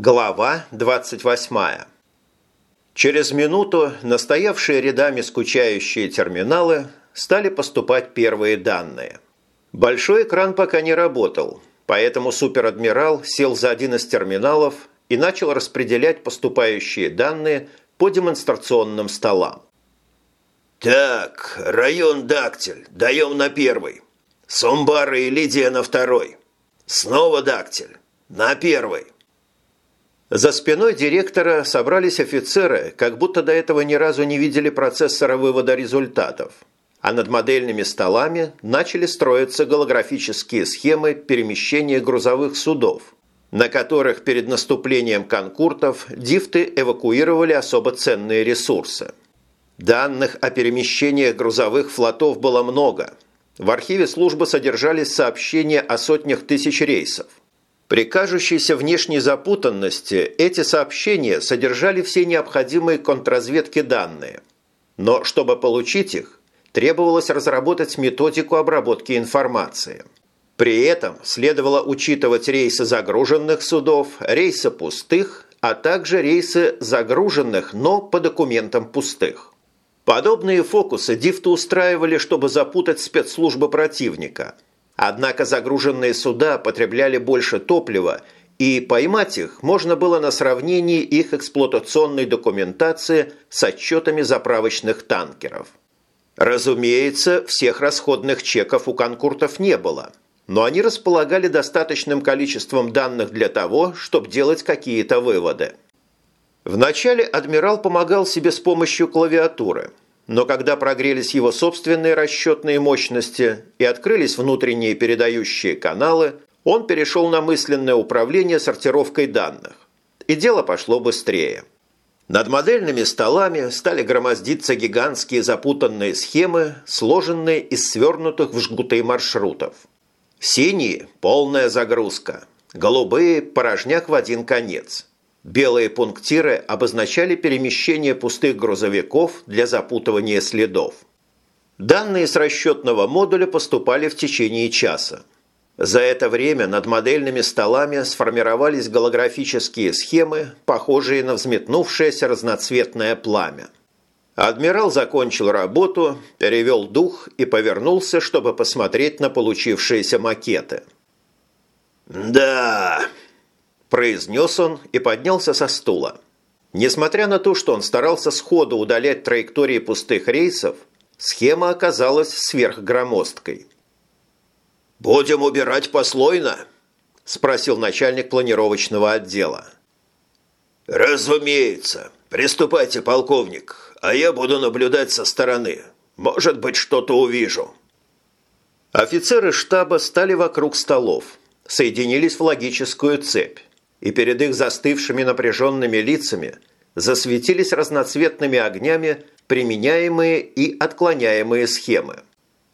Глава 28. Через минуту настоявшие рядами скучающие терминалы стали поступать первые данные. Большой экран пока не работал, поэтому суперадмирал сел за один из терминалов и начал распределять поступающие данные по демонстрационным столам. «Так, район Дактиль, даем на первый. Сумбара и Лидия на второй. Снова Дактиль, на первый». За спиной директора собрались офицеры, как будто до этого ни разу не видели процессора вывода результатов. А над модельными столами начали строиться голографические схемы перемещения грузовых судов, на которых перед наступлением конкуртов дифты эвакуировали особо ценные ресурсы. Данных о перемещениях грузовых флотов было много. В архиве службы содержались сообщения о сотнях тысяч рейсов. При кажущейся внешней запутанности эти сообщения содержали все необходимые контрразведке данные. Но чтобы получить их, требовалось разработать методику обработки информации. При этом следовало учитывать рейсы загруженных судов, рейсы пустых, а также рейсы загруженных, но по документам пустых. Подобные фокусы дифты устраивали, чтобы запутать спецслужбы противника – Однако загруженные суда потребляли больше топлива, и поймать их можно было на сравнении их эксплуатационной документации с отчетами заправочных танкеров. Разумеется, всех расходных чеков у конкуртов не было, но они располагали достаточным количеством данных для того, чтобы делать какие-то выводы. Вначале адмирал помогал себе с помощью клавиатуры – но когда прогрелись его собственные расчетные мощности и открылись внутренние передающие каналы, он перешел на мысленное управление сортировкой данных. И дело пошло быстрее. Над модельными столами стали громоздиться гигантские запутанные схемы, сложенные из свернутых в жгуты маршрутов. Синие – полная загрузка, голубые – порожняк в один конец – Белые пунктиры обозначали перемещение пустых грузовиков для запутывания следов. Данные с расчетного модуля поступали в течение часа. За это время над модельными столами сформировались голографические схемы, похожие на взметнувшееся разноцветное пламя. Адмирал закончил работу, перевел дух и повернулся, чтобы посмотреть на получившиеся макеты. «Да, произнес он и поднялся со стула. Несмотря на то, что он старался сходу удалять траектории пустых рейсов, схема оказалась сверхгромоздкой. «Будем убирать послойно?» – спросил начальник планировочного отдела. «Разумеется. Приступайте, полковник, а я буду наблюдать со стороны. Может быть, что-то увижу». Офицеры штаба стали вокруг столов, соединились в логическую цепь и перед их застывшими напряженными лицами засветились разноцветными огнями применяемые и отклоняемые схемы.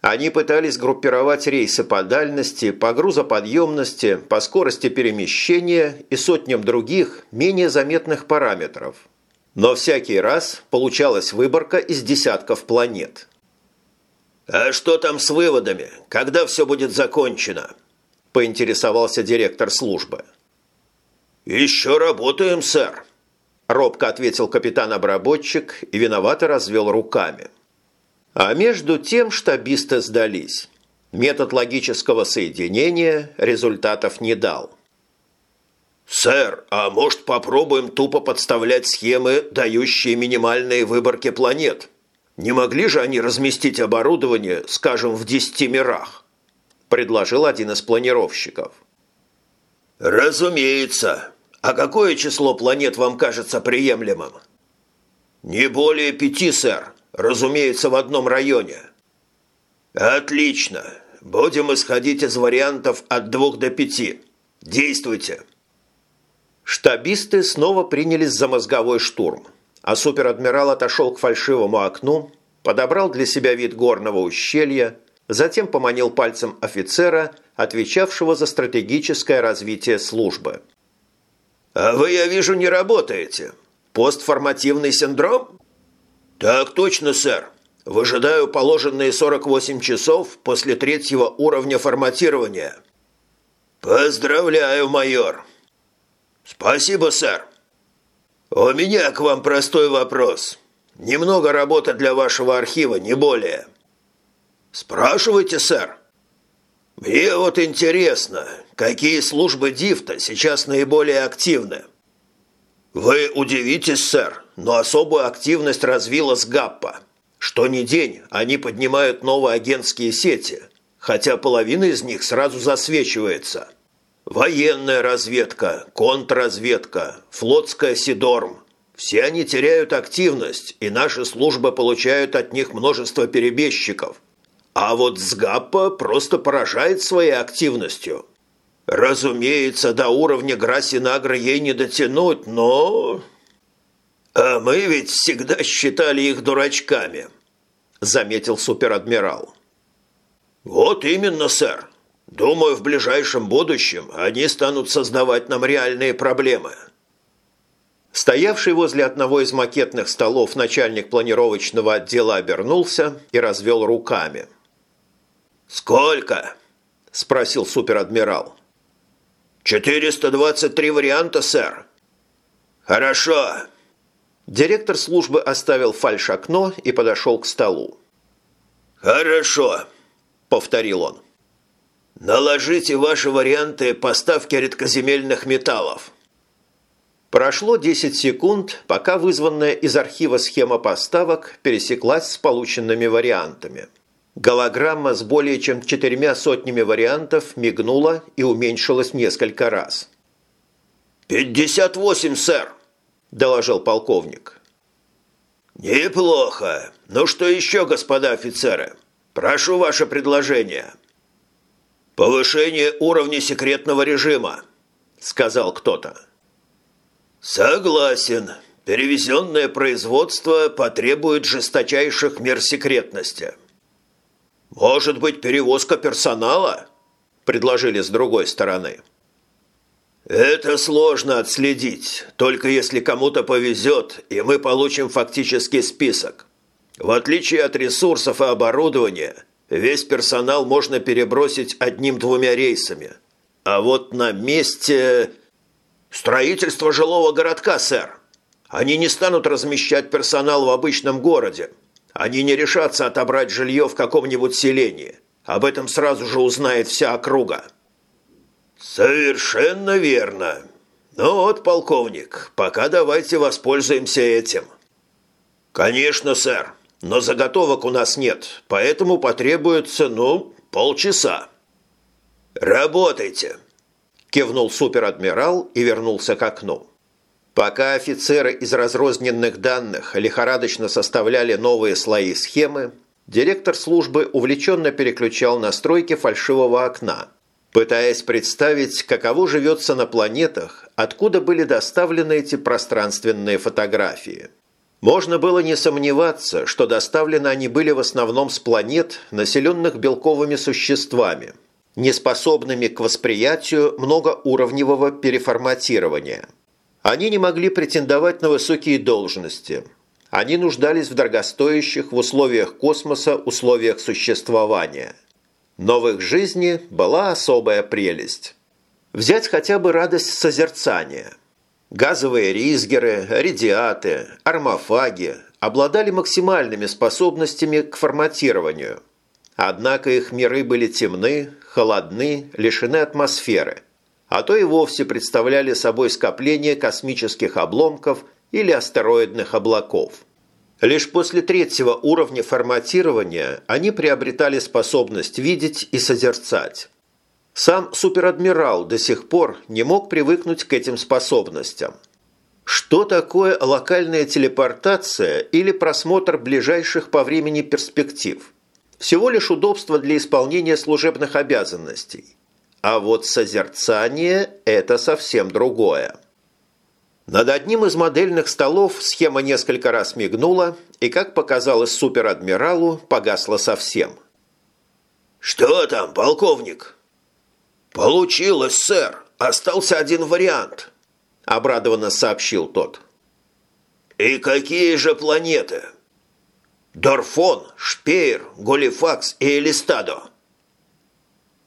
Они пытались группировать рейсы по дальности, по грузоподъемности, по скорости перемещения и сотням других, менее заметных параметров. Но всякий раз получалась выборка из десятков планет. «А что там с выводами? Когда все будет закончено?» – поинтересовался директор службы. «Еще работаем, сэр», – робко ответил капитан-обработчик и виновато развел руками. А между тем штабисты сдались. Метод логического соединения результатов не дал. «Сэр, а может попробуем тупо подставлять схемы, дающие минимальные выборки планет? Не могли же они разместить оборудование, скажем, в десяти мирах?» – предложил один из планировщиков. «Разумеется. А какое число планет вам кажется приемлемым?» «Не более пяти, сэр. Разумеется, в одном районе». «Отлично. Будем исходить из вариантов от двух до пяти. Действуйте». Штабисты снова принялись за мозговой штурм, а суперадмирал отошел к фальшивому окну, подобрал для себя вид горного ущелья, затем поманил пальцем офицера, отвечавшего за стратегическое развитие службы – «А вы, я вижу, не работаете. Постформативный синдром?» «Так точно, сэр. Выжидаю положенные 48 часов после третьего уровня форматирования». «Поздравляю, майор!» «Спасибо, сэр». «У меня к вам простой вопрос. Немного работы для вашего архива, не более». «Спрашивайте, сэр». «Мне вот интересно, какие службы ДИФТа сейчас наиболее активны?» «Вы удивитесь, сэр, но особую активность развила СГАППа. Что ни день они поднимают новые агентские сети, хотя половина из них сразу засвечивается. Военная разведка, контрразведка, флотская Сидорм – все они теряют активность, и наши службы получают от них множество перебежчиков. А вот СГАППа просто поражает своей активностью. Разумеется, до уровня Грасинагра ей не дотянуть, но... А мы ведь всегда считали их дурачками, заметил суперадмирал. Вот именно, сэр. Думаю, в ближайшем будущем они станут создавать нам реальные проблемы. Стоявший возле одного из макетных столов начальник планировочного отдела обернулся и развел руками. «Сколько?» – спросил суперадмирал. «423 варианта, сэр». «Хорошо». Директор службы оставил фальш-окно и подошел к столу. «Хорошо», – повторил он. «Наложите ваши варианты поставки редкоземельных металлов». Прошло 10 секунд, пока вызванная из архива схема поставок пересеклась с полученными вариантами – Голограмма с более чем четырьмя сотнями вариантов мигнула и уменьшилась несколько раз. «Пятьдесят восемь, сэр!» – доложил полковник. «Неплохо. Ну что еще, господа офицеры? Прошу ваше предложение». «Повышение уровня секретного режима», – сказал кто-то. «Согласен. Перевезенное производство потребует жесточайших мер секретности». «Может быть, перевозка персонала?» – предложили с другой стороны. «Это сложно отследить, только если кому-то повезет, и мы получим фактический список. В отличие от ресурсов и оборудования, весь персонал можно перебросить одним-двумя рейсами. А вот на месте... Строительство жилого городка, сэр. Они не станут размещать персонал в обычном городе. Они не решатся отобрать жилье в каком-нибудь селении. Об этом сразу же узнает вся округа». «Совершенно верно. Ну вот, полковник, пока давайте воспользуемся этим». «Конечно, сэр, но заготовок у нас нет, поэтому потребуется, ну, полчаса». «Работайте», – кивнул суперадмирал и вернулся к окну. Пока офицеры из разрозненных данных лихорадочно составляли новые слои схемы, директор службы увлеченно переключал настройки фальшивого окна, пытаясь представить, каково живется на планетах, откуда были доставлены эти пространственные фотографии. Можно было не сомневаться, что доставлены они были в основном с планет, населенных белковыми существами, неспособными к восприятию многоуровневого переформатирования – они не могли претендовать на высокие должности. Они нуждались в дорогостоящих в условиях космоса условиях существования. Но в их жизни была особая прелесть. Взять хотя бы радость созерцания. Газовые ризгеры, радиаты, армофаги обладали максимальными способностями к форматированию. Однако их миры были темны, холодны, лишены атмосферы – а то и вовсе представляли собой скопление космических обломков или астероидных облаков. Лишь после третьего уровня форматирования они приобретали способность видеть и созерцать. Сам суперадмирал до сих пор не мог привыкнуть к этим способностям. Что такое локальная телепортация или просмотр ближайших по времени перспектив? Всего лишь удобство для исполнения служебных обязанностей. А вот созерцание – это совсем другое. Над одним из модельных столов схема несколько раз мигнула и, как показалось суперадмиралу, погасла совсем. «Что там, полковник?» «Получилось, сэр. Остался один вариант», – обрадованно сообщил тот. «И какие же планеты?» «Дорфон, Шпеер, Голифакс и Элистадо»,